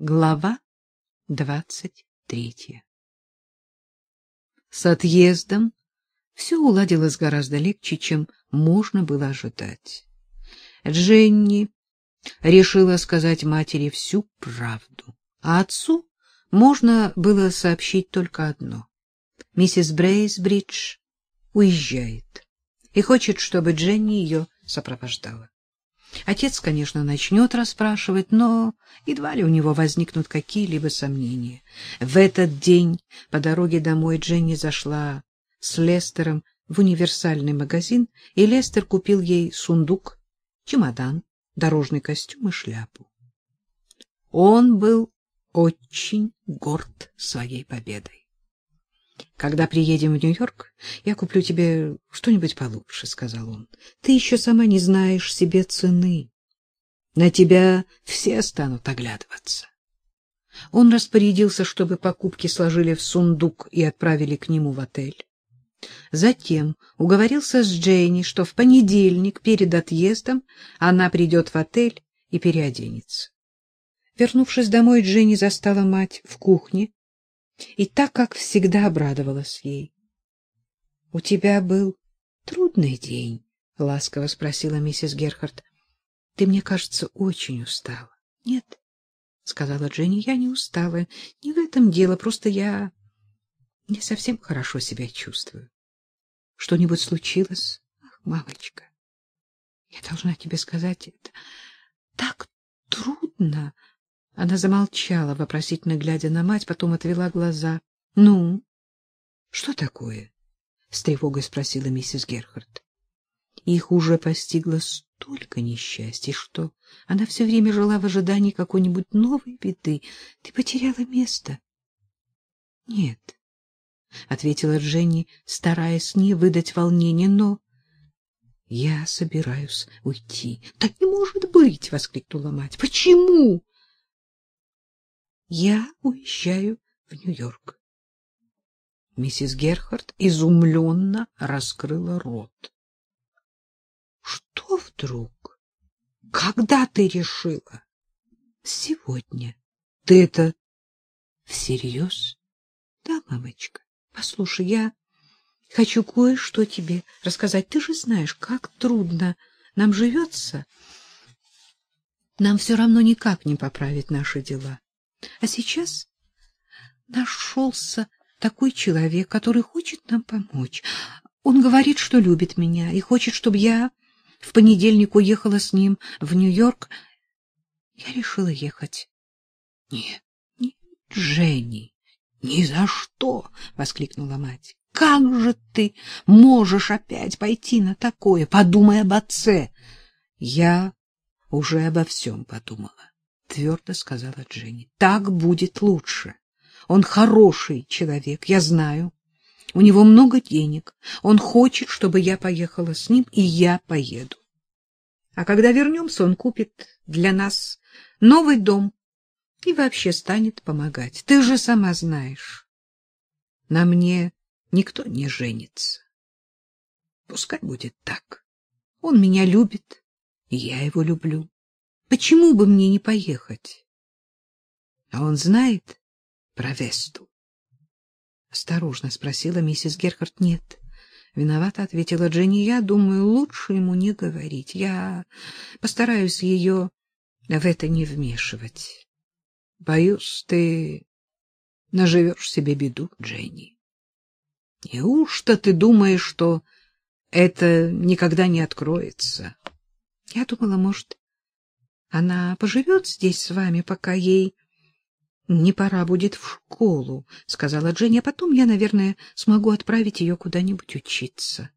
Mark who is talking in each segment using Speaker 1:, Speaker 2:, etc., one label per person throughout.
Speaker 1: Глава двадцать третья С отъездом все уладилось гораздо легче, чем можно было ожидать. Дженни решила сказать матери всю правду, а отцу можно было сообщить только одно. Миссис Брейсбридж уезжает и хочет, чтобы Дженни ее сопровождала. Отец, конечно, начнет расспрашивать, но едва ли у него возникнут какие-либо сомнения. В этот день по дороге домой Дженни зашла с Лестером в универсальный магазин, и Лестер купил ей сундук, чемодан, дорожный костюм и шляпу. Он был очень горд своей победой. Когда приедем в Нью-Йорк, я куплю тебе что-нибудь получше, сказал он. Ты еще сама не знаешь себе цены. На тебя все станут оглядываться. Он распорядился, чтобы покупки сложили в сундук и отправили к нему в отель. Затем уговорился с Джейни, что в понедельник перед отъездом она придет в отель и переоденется. Вернувшись домой, Дженни застала мать в кухне и так, как всегда, обрадовалась ей. — У тебя был трудный день? — ласково спросила миссис Герхард. — Ты, мне кажется, очень устала. — Нет, — сказала Дженни, — я не устала. Не в этом дело, просто я не совсем хорошо себя чувствую. Что-нибудь случилось? Ах, мамочка, я должна тебе сказать это. Так трудно она замолчала, вопросительно глядя на мать, потом отвела глаза. — Ну, что такое? — с тревогой спросила миссис Герхард. Их уже постигло столько несчастий, что она все время жила в ожидании какой-нибудь новой беды. Ты потеряла место? — Нет, — ответила Дженни, стараясь не выдать волнения, но... — Я собираюсь уйти. — Так не может быть! — воскликнула мать. — Почему? Я уезжаю в Нью-Йорк. Миссис Герхард изумленно раскрыла рот. — Что вдруг? Когда ты решила? — Сегодня. — Ты это всерьез? — Да, мамочка. Послушай, я хочу кое-что тебе рассказать. Ты же знаешь, как трудно нам живется. Нам все равно никак не поправить наши дела. А сейчас нашелся такой человек, который хочет нам помочь. Он говорит, что любит меня и хочет, чтобы я в понедельник уехала с ним в Нью-Йорк. Я решила ехать. — Нет, нет, Женни, ни за что! — воскликнула мать. — Как же ты можешь опять пойти на такое? Подумай об отце. Я уже обо всем подумала твердо сказала Дженни. Так будет лучше. Он хороший человек, я знаю. У него много денег. Он хочет, чтобы я поехала с ним, и я поеду. А когда вернемся, он купит для нас новый дом и вообще станет помогать. Ты же сама знаешь. На мне никто не женится. Пускай будет так. Он меня любит, и я его люблю. Почему бы мне не поехать? А он знает про Весту? Осторожно спросила миссис Герхард. Нет. Виновата ответила Дженни. Я думаю, лучше ему не говорить. Я постараюсь ее в это не вмешивать. Боюсь, ты наживешь себе беду, Дженни. Неужто ты думаешь, что это никогда не откроется? Я думала, может, она поживет здесь с вами, пока ей не пора будет в школу, — сказала Дженни, — а потом я, наверное, смогу отправить ее куда-нибудь учиться.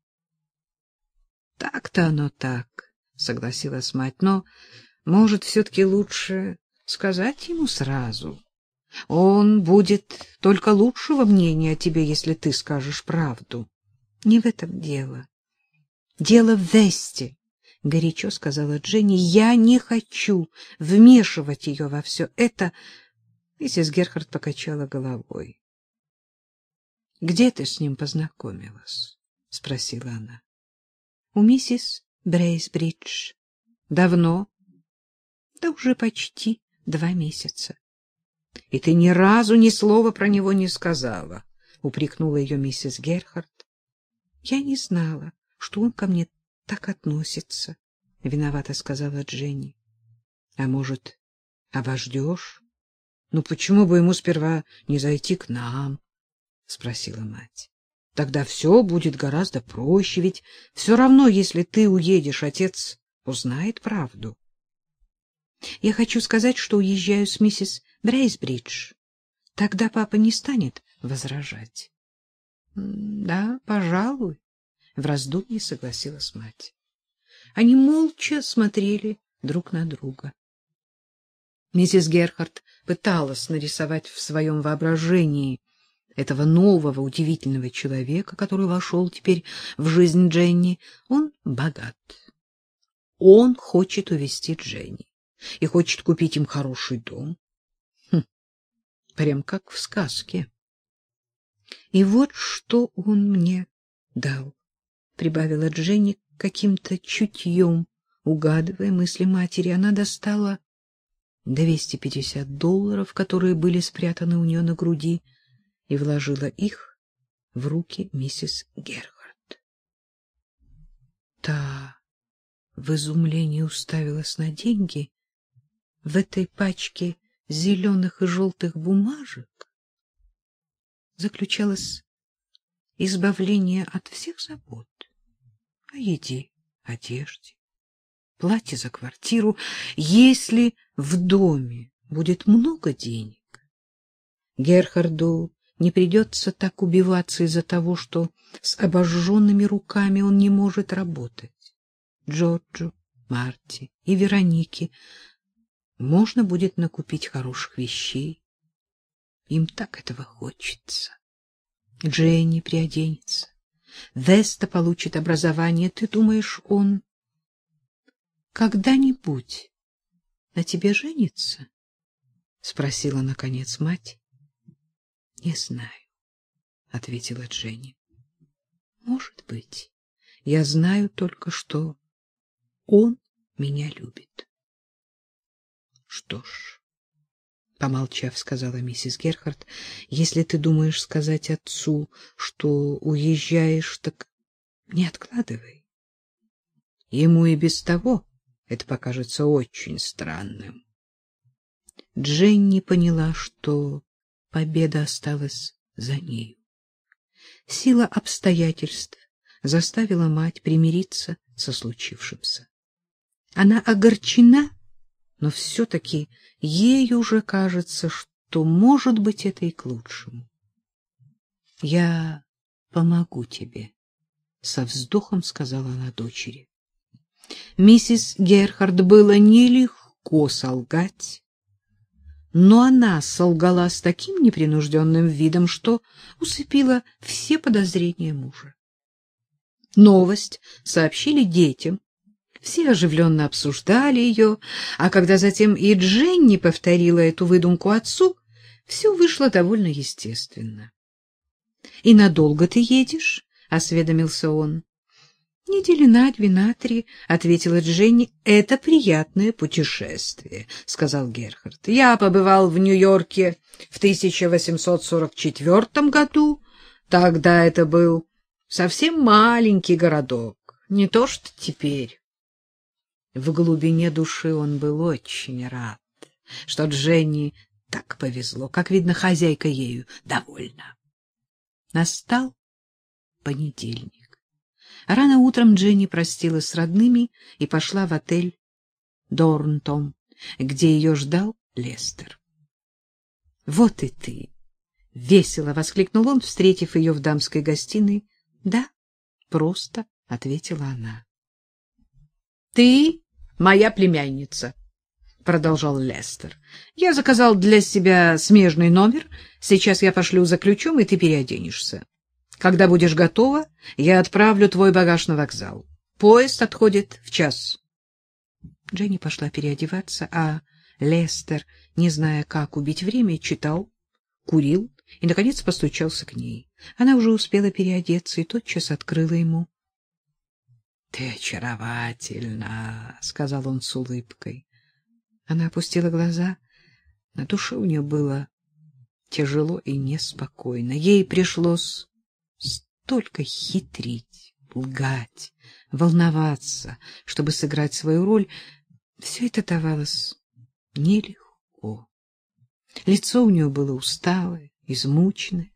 Speaker 1: — Так-то оно так, — согласилась мать, — но, может, все-таки лучше сказать ему сразу. Он будет только лучшего мнения о тебе, если ты скажешь правду. Не в этом дело. Дело в Весте. — горячо сказала Дженни. — Я не хочу вмешивать ее во все это. Миссис Герхард покачала головой. — Где ты с ним познакомилась? — спросила она. — У миссис Брейсбридж. — Давно? — Да уже почти два месяца. И ты ни разу ни слова про него не сказала, — упрекнула ее миссис Герхард. — Я не знала, что он ко мне так относится, — виновато сказала Дженни. — А может, обождешь? Ну, почему бы ему сперва не зайти к нам? — спросила мать. — Тогда все будет гораздо проще, ведь все равно, если ты уедешь, отец узнает правду. Я хочу сказать, что уезжаю с миссис Брейсбридж. Тогда папа не станет возражать. — Да, пожалуй, — в раздумье согласилась мать. Они молча смотрели друг на друга. Миссис Герхард пыталась нарисовать в своем воображении этого нового удивительного человека, который вошел теперь в жизнь Дженни. Он богат. Он хочет увезти Дженни и хочет купить им хороший дом. Хм, прям как в сказке. И вот что он мне дал, прибавила Дженни каким-то чутьем, угадывая мысли матери. Она достала двести пятьдесят долларов, которые были спрятаны у нее на груди, и вложила их в руки миссис Герхард. Та в изумлении уставилась на деньги в этой пачке зеленых и желтых бумажек заключалось избавление от всех забот о еде, одежде, плате за квартиру, если в доме будет много денег. Герхарду не придется так убиваться из-за того, что с обожженными руками он не может работать. Джорджу, Марти и Веронике можно будет накупить хороших вещей. Им так этого хочется. Дженни приоденется. Веста получит образование. Ты думаешь, он когда-нибудь на тебе женится? — спросила, наконец, мать. — Не знаю, — ответила Дженни. — Может быть. Я знаю только, что он меня любит. Что ж, помолчав, сказала миссис Герхард, если ты думаешь сказать отцу, что уезжаешь, так не откладывай. Ему и без того это покажется очень странным. Дженни поняла, что победа осталась за нею. Сила обстоятельств заставила мать примириться со случившимся. Она огорчена но все-таки ей уже кажется, что, может быть, это и к лучшему. — Я помогу тебе, — со вздохом сказала она дочери. Миссис Герхард было нелегко солгать, но она солгала с таким непринужденным видом, что усыпила все подозрения мужа. Новость сообщили детям, все оживленно обсуждали ее, а когда затем и Дженни повторила эту выдумку отцу, все вышло довольно естественно. — И надолго ты едешь? — осведомился он. — Недели на две, на три, — ответила Дженни. — Это приятное путешествие, — сказал Герхард. — Я побывал в Нью-Йорке в 1844 году. Тогда это был совсем маленький городок, не то что теперь. В глубине души он был очень рад, что Дженни так повезло, как видно, хозяйка ею довольна. Настал понедельник. Рано утром Дженни простилась с родными и пошла в отель Дорнтон, где ее ждал Лестер. — Вот и ты! — весело воскликнул он, встретив ее в дамской гостиной. — Да, просто, — ответила она. — Ты моя племянница, — продолжал Лестер. — Я заказал для себя смежный номер. Сейчас я пошлю за ключом, и ты переоденешься. Когда будешь готова, я отправлю твой багаж на вокзал. Поезд отходит в час. Дженни пошла переодеваться, а Лестер, не зная, как убить время, читал, курил и, наконец, постучался к ней. Она уже успела переодеться и тотчас открыла ему — Ты очаровательна, — сказал он с улыбкой. Она опустила глаза. На душе у нее было тяжело и неспокойно. Ей пришлось столько хитрить, лгать, волноваться, чтобы сыграть свою роль. Все это давалось нелегко. Лицо у нее было усталое, измученное.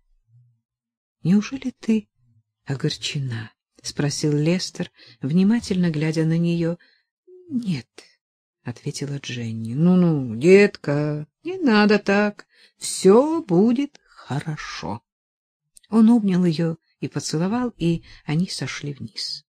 Speaker 1: — Неужели ты огорчена? — спросил Лестер, внимательно глядя на нее. — Нет, — ответила Дженни. «Ну — Ну-ну, детка, не надо так. Все будет хорошо. Он обнял ее и поцеловал, и они сошли вниз.